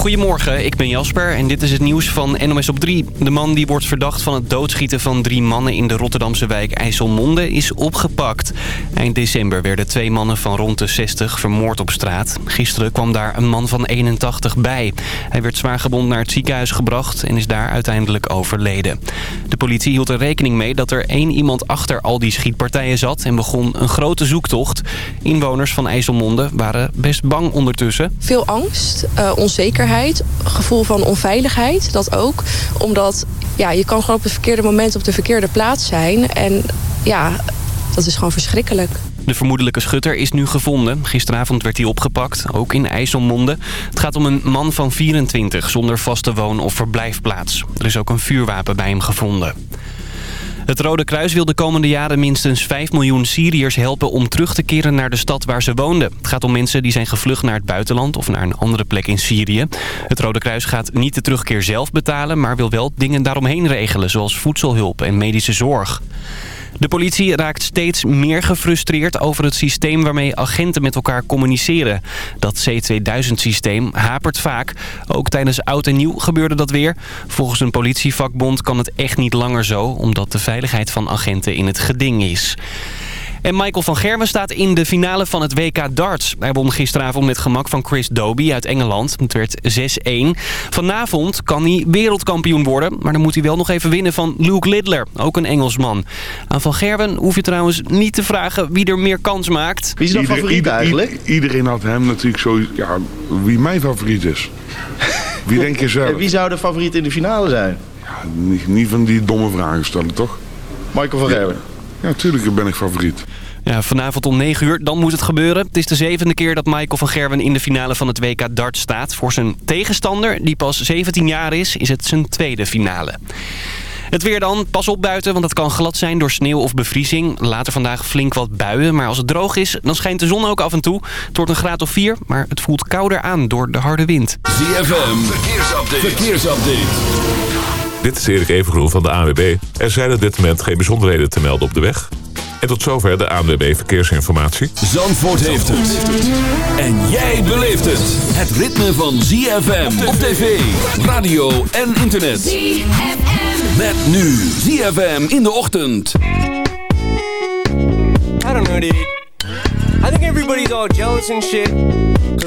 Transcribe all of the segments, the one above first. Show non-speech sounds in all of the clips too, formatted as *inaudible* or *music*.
Goedemorgen, ik ben Jasper en dit is het nieuws van NOS op 3. De man die wordt verdacht van het doodschieten van drie mannen in de Rotterdamse wijk IJsselmonde is opgepakt. Eind december werden twee mannen van rond de 60 vermoord op straat. Gisteren kwam daar een man van 81 bij. Hij werd zwaar gewond naar het ziekenhuis gebracht en is daar uiteindelijk overleden. De politie hield er rekening mee dat er één iemand achter al die schietpartijen zat en begon een grote zoektocht. Inwoners van IJsselmonde waren best bang ondertussen. Veel angst, uh, onzekerheid, gevoel van onveiligheid, dat ook. Omdat ja, je kan gewoon op het verkeerde moment op de verkeerde plaats zijn. En ja, dat is gewoon verschrikkelijk. De vermoedelijke schutter is nu gevonden. Gisteravond werd hij opgepakt, ook in IJsselmonde. Het gaat om een man van 24 zonder vaste woon- of verblijfplaats. Er is ook een vuurwapen bij hem gevonden. Het Rode Kruis wil de komende jaren minstens 5 miljoen Syriërs helpen om terug te keren naar de stad waar ze woonden. Het gaat om mensen die zijn gevlucht naar het buitenland of naar een andere plek in Syrië. Het Rode Kruis gaat niet de terugkeer zelf betalen, maar wil wel dingen daaromheen regelen, zoals voedselhulp en medische zorg. De politie raakt steeds meer gefrustreerd over het systeem waarmee agenten met elkaar communiceren. Dat C2000-systeem hapert vaak. Ook tijdens oud en nieuw gebeurde dat weer. Volgens een politievakbond kan het echt niet langer zo, omdat de veiligheid van agenten in het geding is. En Michael van Gerwen staat in de finale van het WK darts. Hij won gisteravond met gemak van Chris Dobie uit Engeland. Het werd 6-1. Vanavond kan hij wereldkampioen worden. Maar dan moet hij wel nog even winnen van Luke Lidler, ook een Engelsman. Aan Van Gerwen hoef je trouwens niet te vragen wie er meer kans maakt. Wie is jouw favoriet eigenlijk? iedereen had hem natuurlijk zo... Ja, wie mijn favoriet is. Wie denk je zelf? *laughs* Wie zou de favoriet in de finale zijn? Ja, niet, niet van die domme vragen stellen, toch? Michael van Gerwen. Ja, natuurlijk ben ik favoriet. Ja, vanavond om 9 uur, dan moet het gebeuren. Het is de zevende keer dat Michael van Gerwen in de finale van het WK Dart staat. Voor zijn tegenstander, die pas 17 jaar is, is het zijn tweede finale. Het weer dan. Pas op buiten, want het kan glad zijn door sneeuw of bevriezing. Later vandaag flink wat buien, maar als het droog is, dan schijnt de zon ook af en toe. Het wordt een graad of 4, maar het voelt kouder aan door de harde wind. ZFM, verkeersupdate. verkeersupdate. Dit is Erik Evengroen van de ANWB. Er zijn op dit moment geen bijzonderheden te melden op de weg. En tot zover de ANWB Verkeersinformatie. Zandvoort heeft het. En jij beleeft het. Het ritme van ZFM op tv, radio en internet. ZFM. Met nu ZFM in de ochtend. I don't know, dude. I think everybody's all jealous and shit.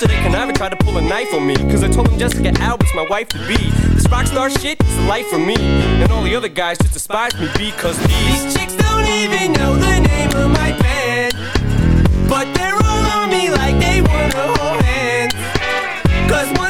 Yesterday, Kuniva tried to pull a knife on me. Cause I told them Jessica Alba's my wife to be. This rock star shit is the life for me. And all the other guys just despise me because these, these chicks don't even know the name of my band. But they're all on me like they wanna hold hands. Cause once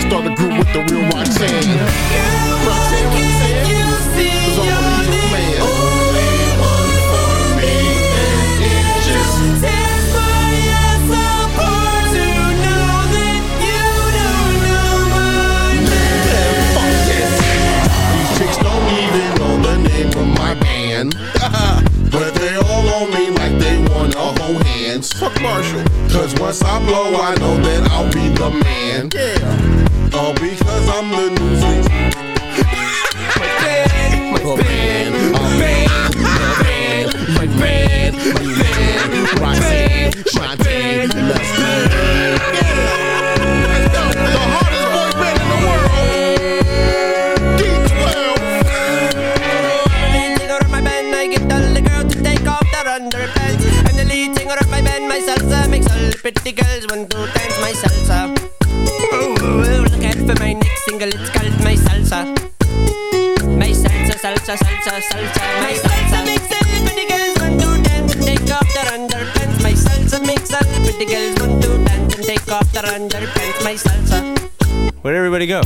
to start a group with the real Roxanne. Roxanne, Roxanne. Cause Fuck Marshall. Cause once I blow, I know that I'll be the man. Yeah. All because I'm the newsies. my band, my band, my band, my band, my band, my band, Roxanne, Shantae, let's go. The the girls want to dance my salsa. Ooh, ooh, look out for my next single, it's called my salsa. My salsa, salsa, salsa, salsa, my salsa makes all the pretty girls want to dance and take off their underpants. My salsa makes all the pretty girls want to dance and take off their underpants. My salsa. Where'd everybody go?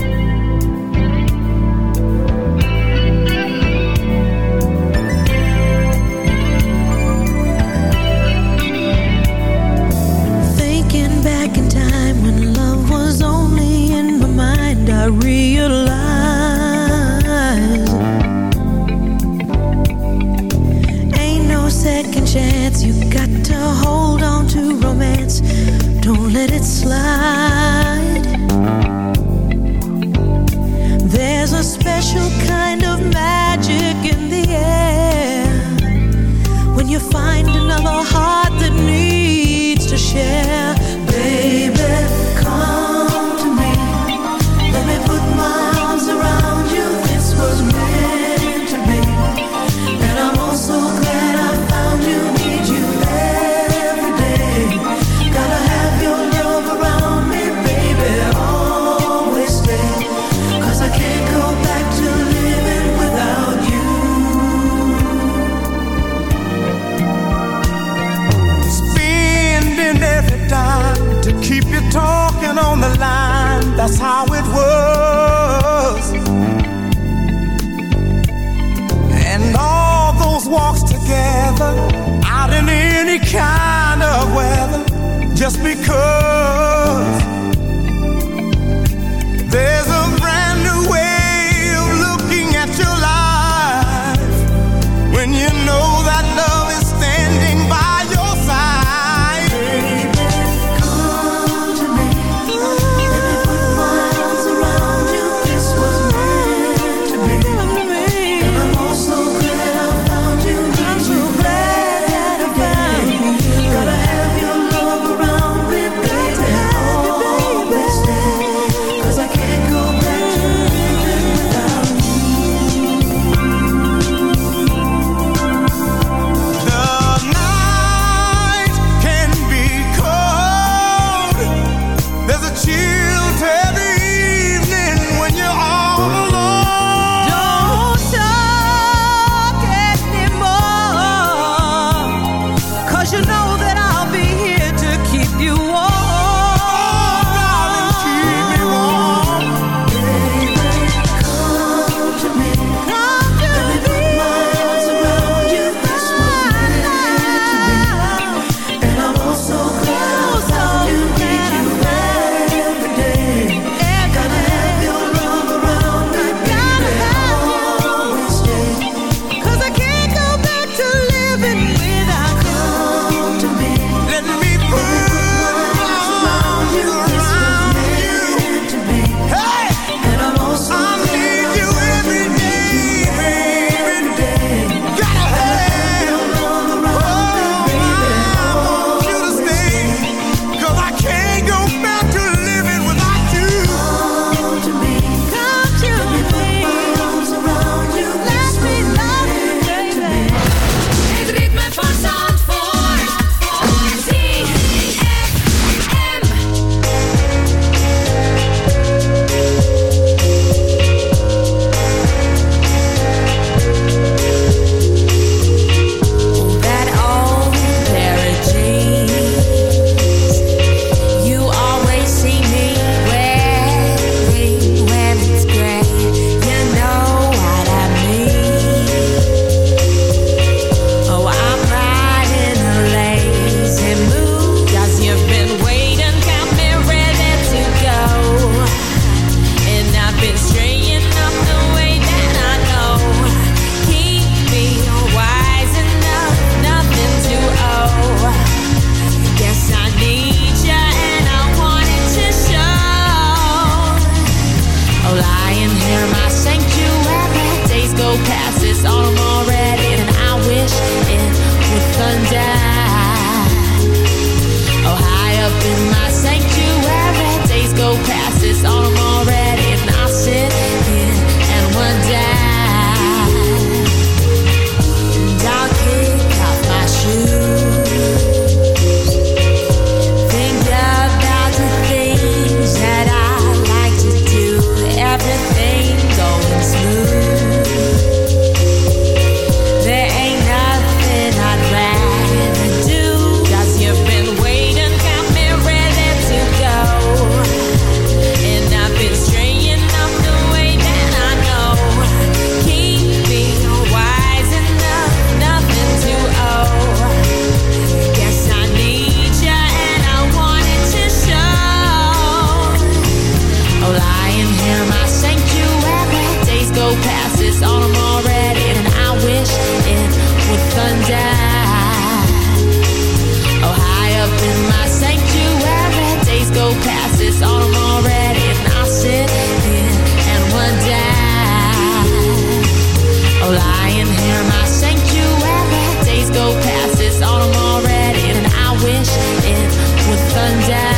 I am him. I sanctuary. Days go past. It's autumn already, and I wish it would thunder.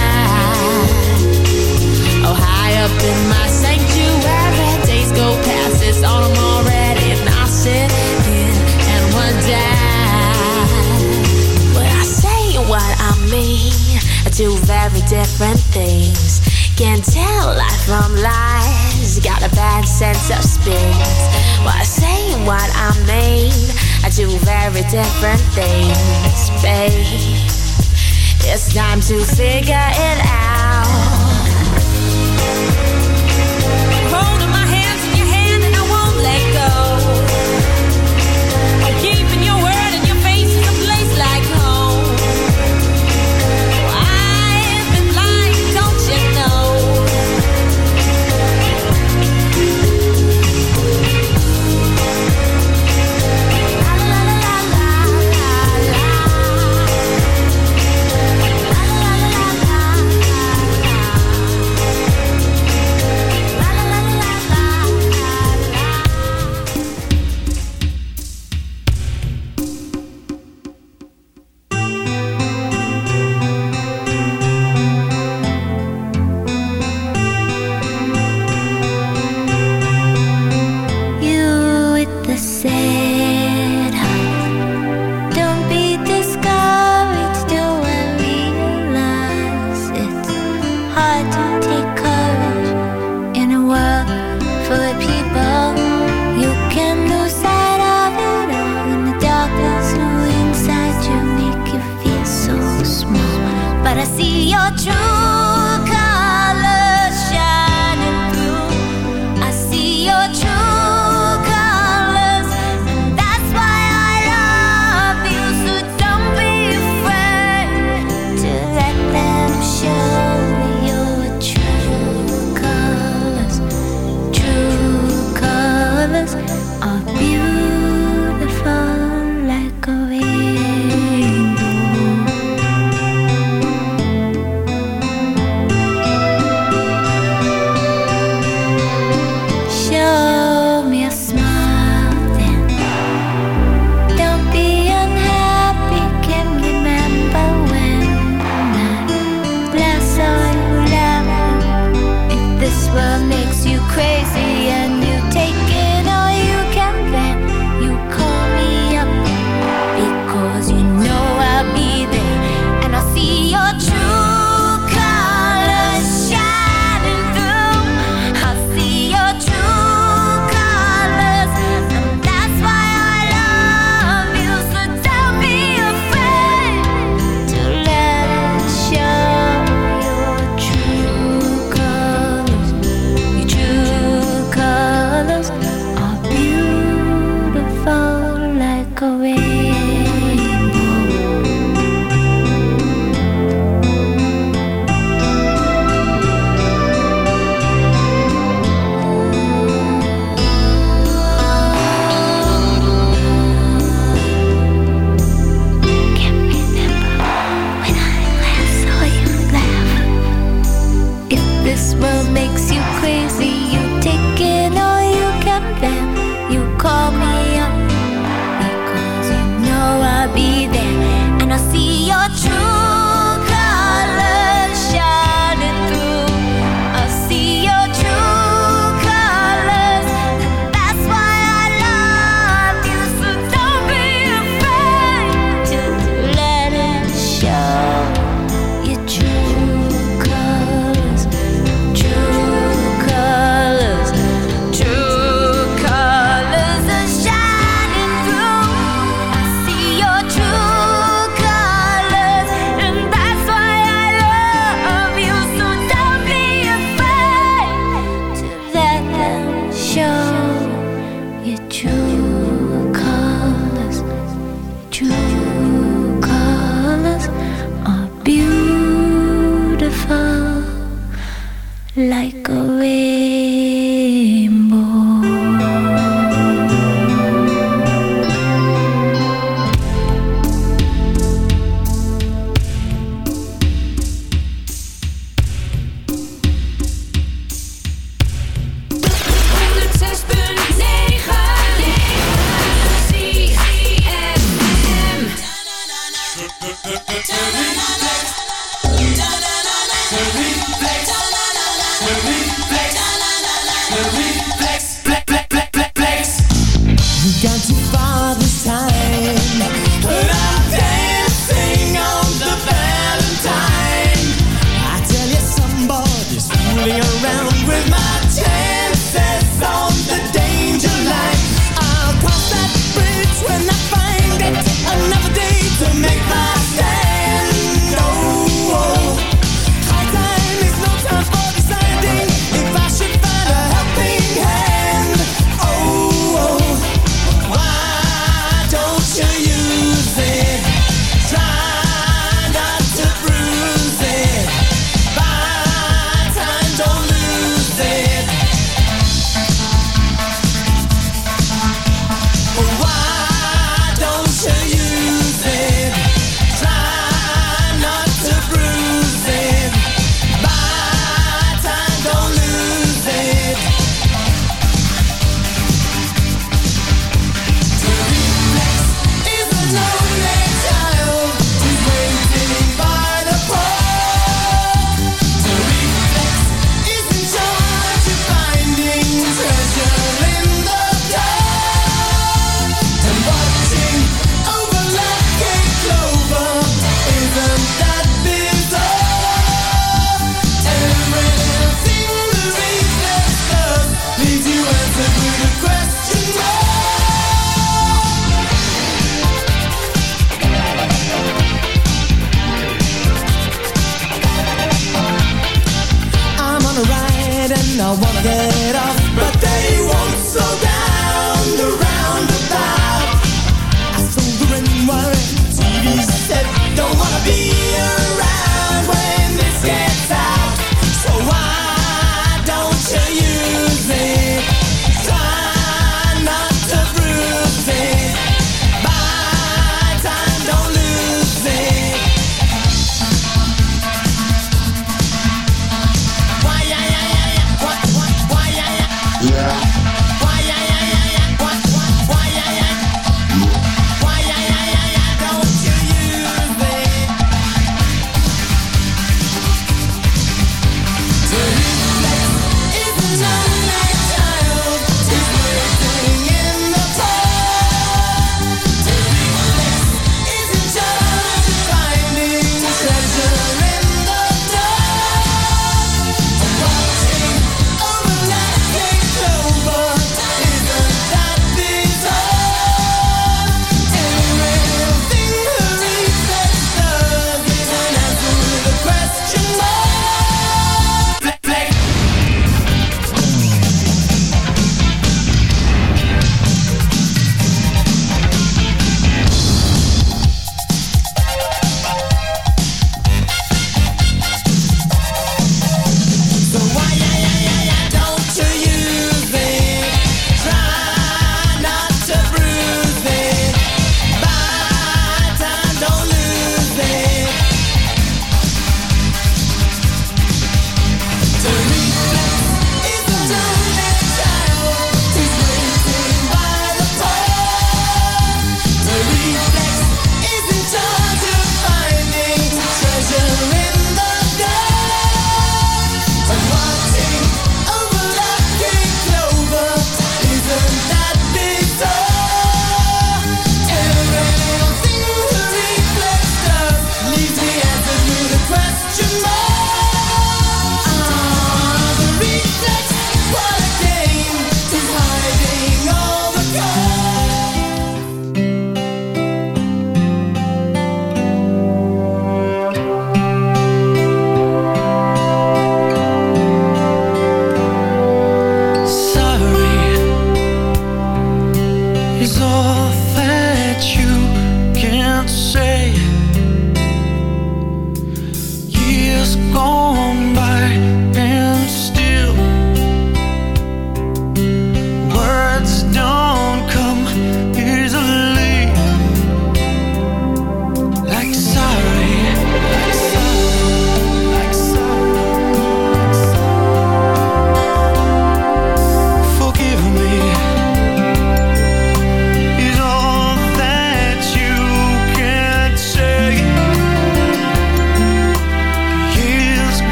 Oh, high up in my sanctuary. Days go past. It's autumn already, and I sit here and wonder. But I say what I mean. I do very different things. Can't tell life from lies. Got a bad sense of space what I mean? I do very different things, babe. It's time to figure it out. but I see your truth. call me up because you know I'll be there and I'll see your truth.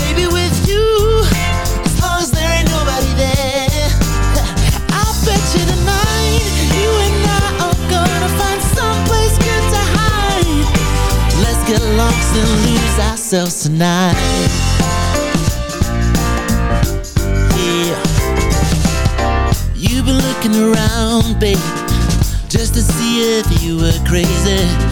Baby, with you, as long as there ain't nobody there, *laughs* I bet you tonight you and I are gonna find someplace good to hide. Let's get lost and lose ourselves tonight. around, babe Just to see if you were crazy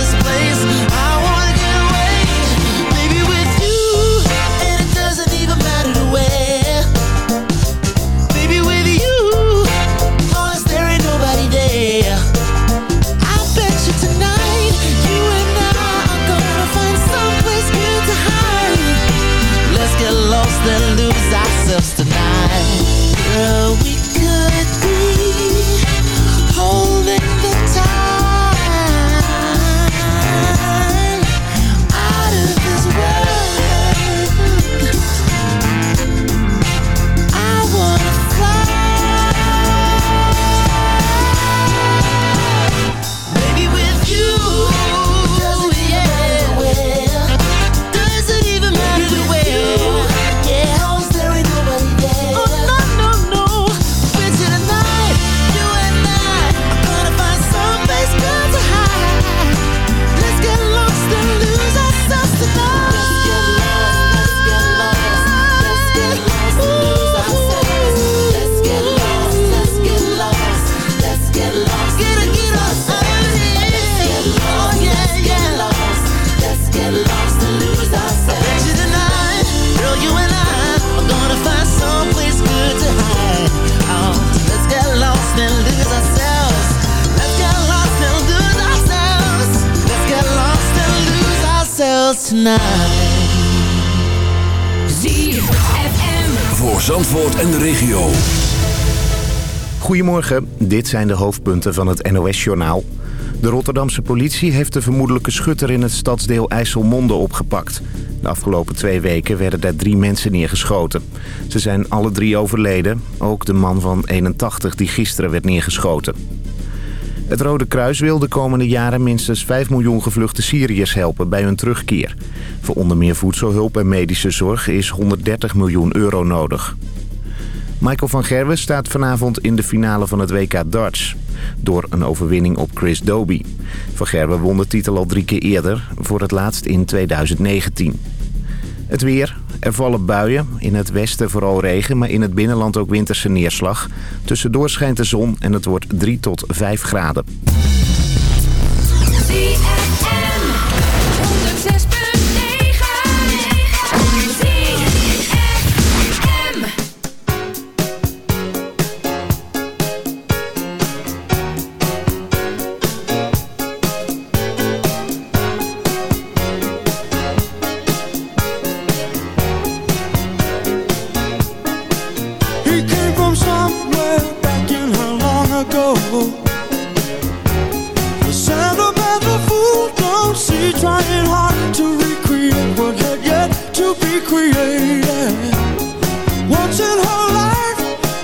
Girl, ZFM. Voor Zandvoort en de regio. Goedemorgen, dit zijn de hoofdpunten van het NOS-journaal. De Rotterdamse politie heeft de vermoedelijke schutter in het stadsdeel IJsselmonde opgepakt. De afgelopen twee weken werden daar drie mensen neergeschoten. Ze zijn alle drie overleden, ook de man van 81 die gisteren werd neergeschoten. Het Rode Kruis wil de komende jaren minstens 5 miljoen gevluchte Syriërs helpen bij hun terugkeer. Voor onder meer voedselhulp en medische zorg is 130 miljoen euro nodig. Michael van Gerwen staat vanavond in de finale van het WK darts. Door een overwinning op Chris Dobie. Van Gerwen won de titel al drie keer eerder, voor het laatst in 2019. Het weer. Er vallen buien. In het westen vooral regen, maar in het binnenland ook winterse neerslag. Tussendoor schijnt de zon en het wordt 3 tot 5 graden.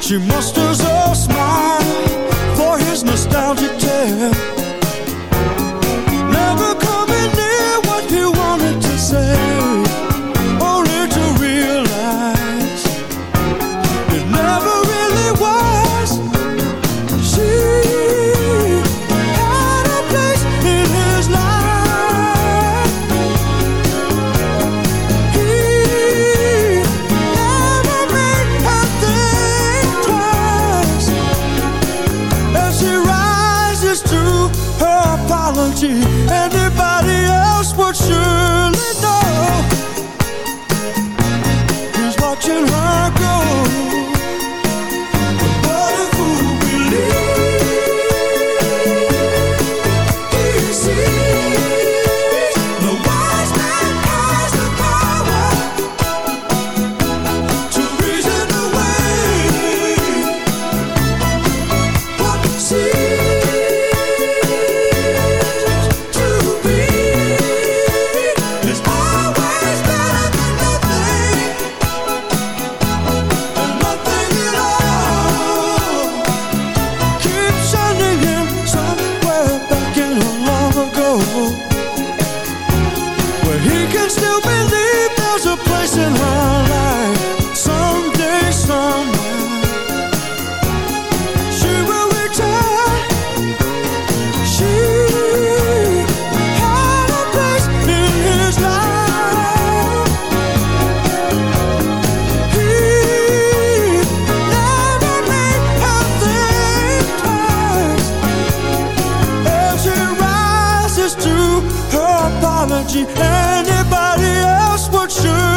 She musters a smile for his nostalgic tale. Anybody else would choose.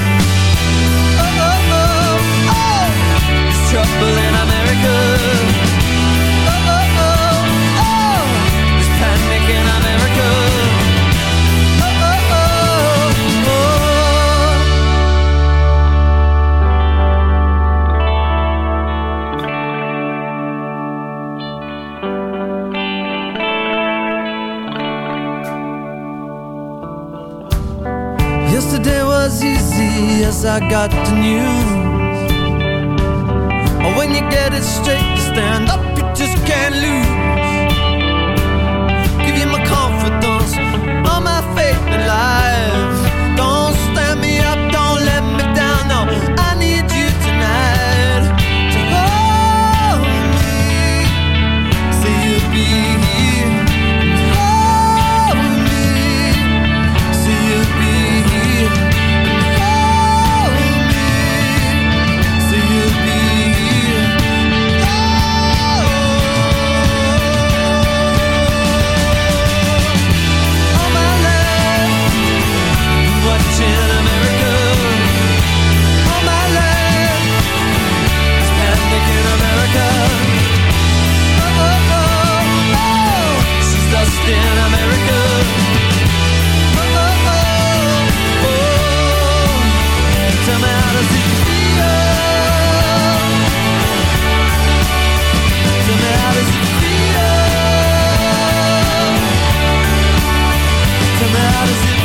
I got the how does it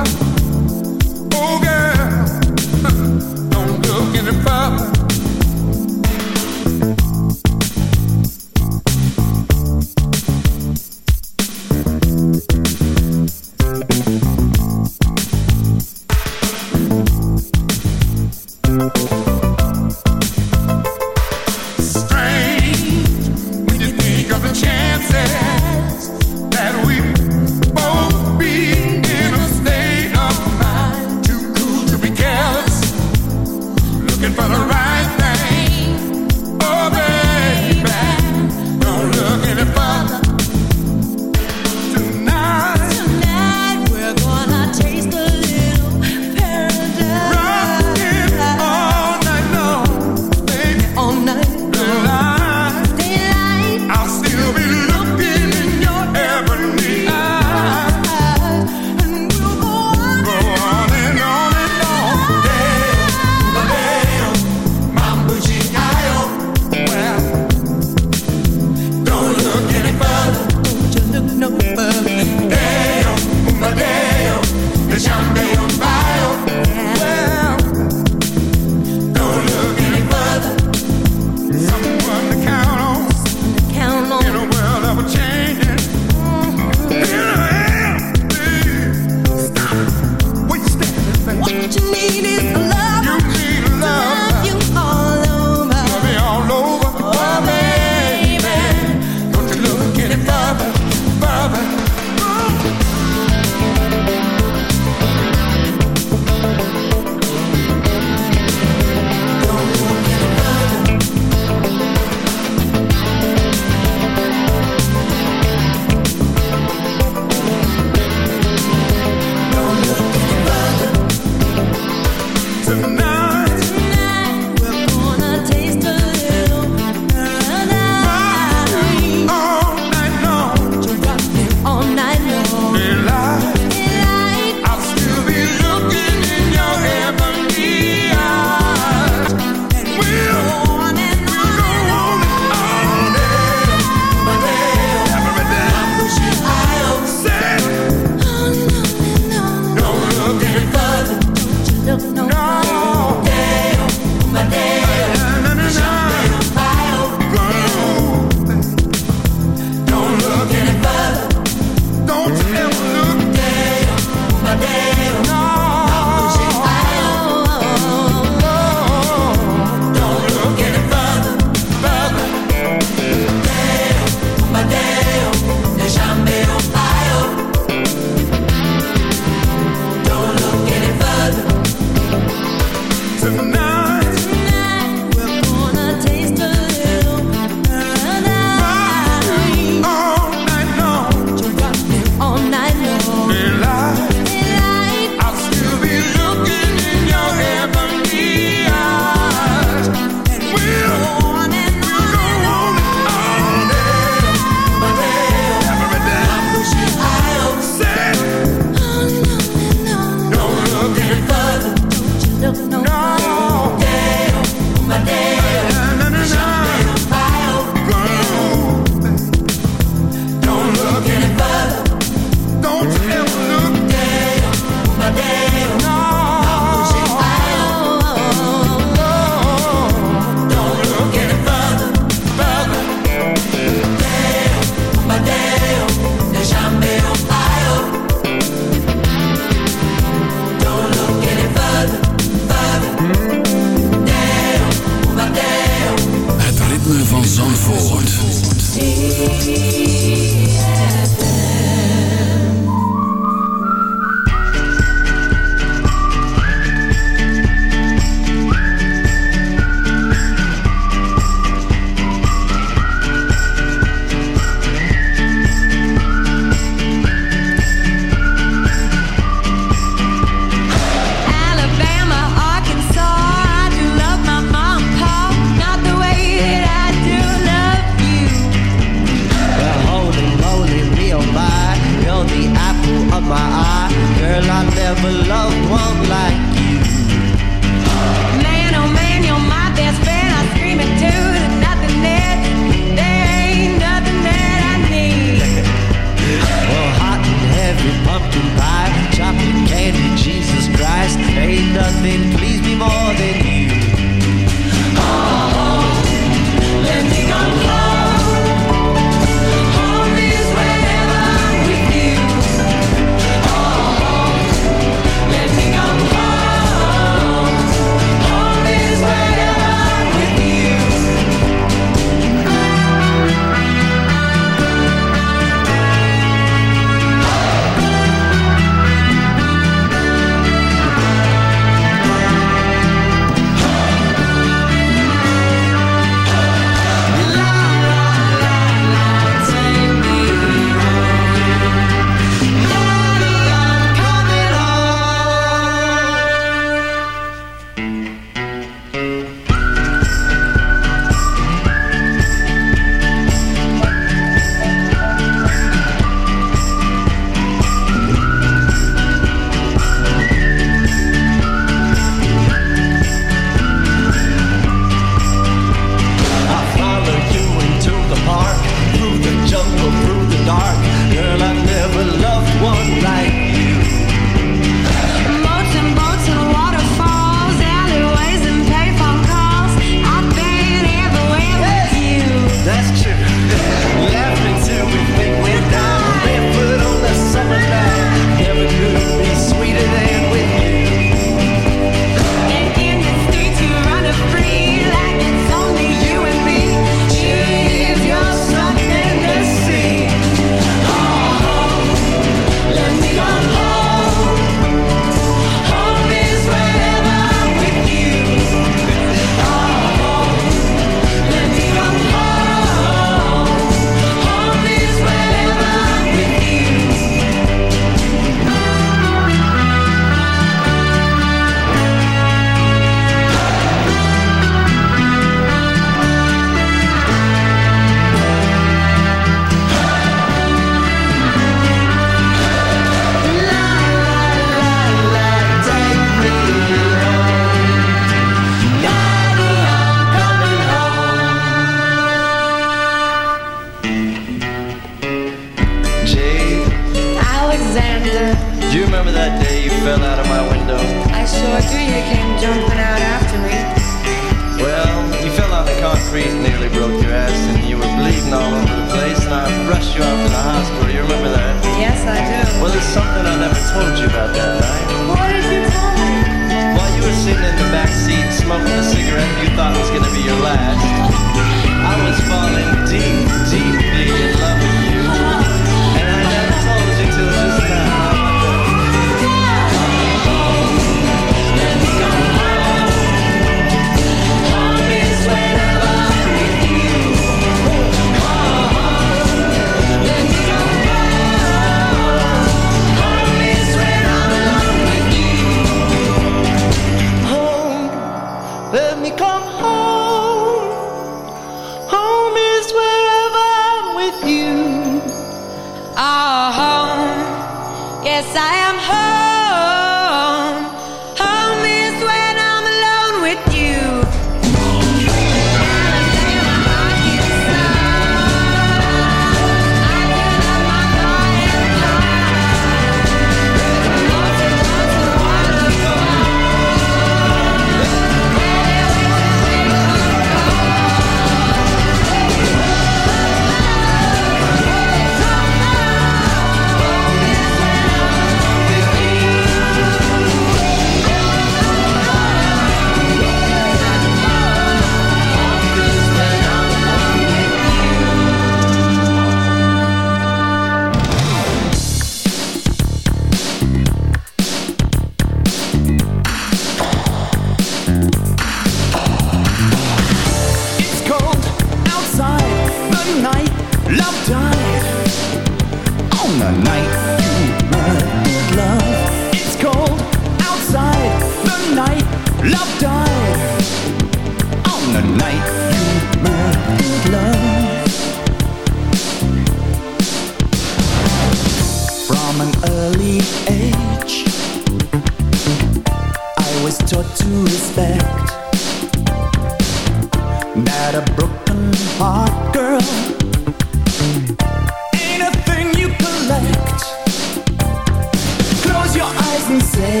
and say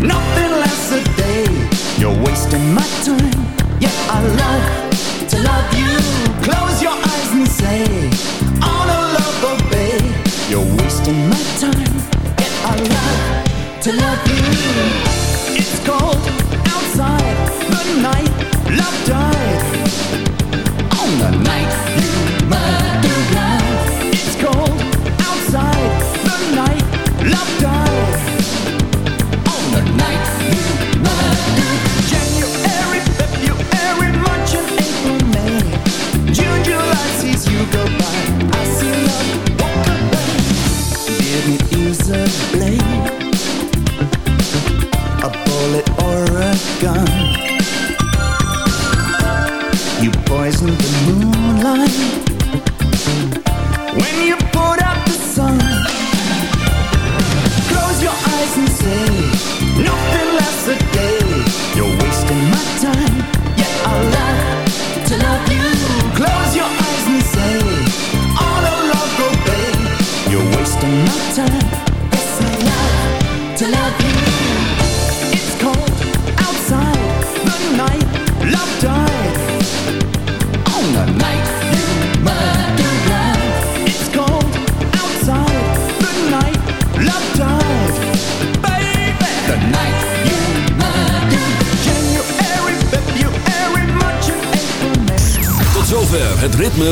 Nothing lasts a day. You're wasting my time. Yet I love to love you. Close your eyes and say All the love obey. You're wasting my time. Yet I love to love you. It's cold outside the night. Love dies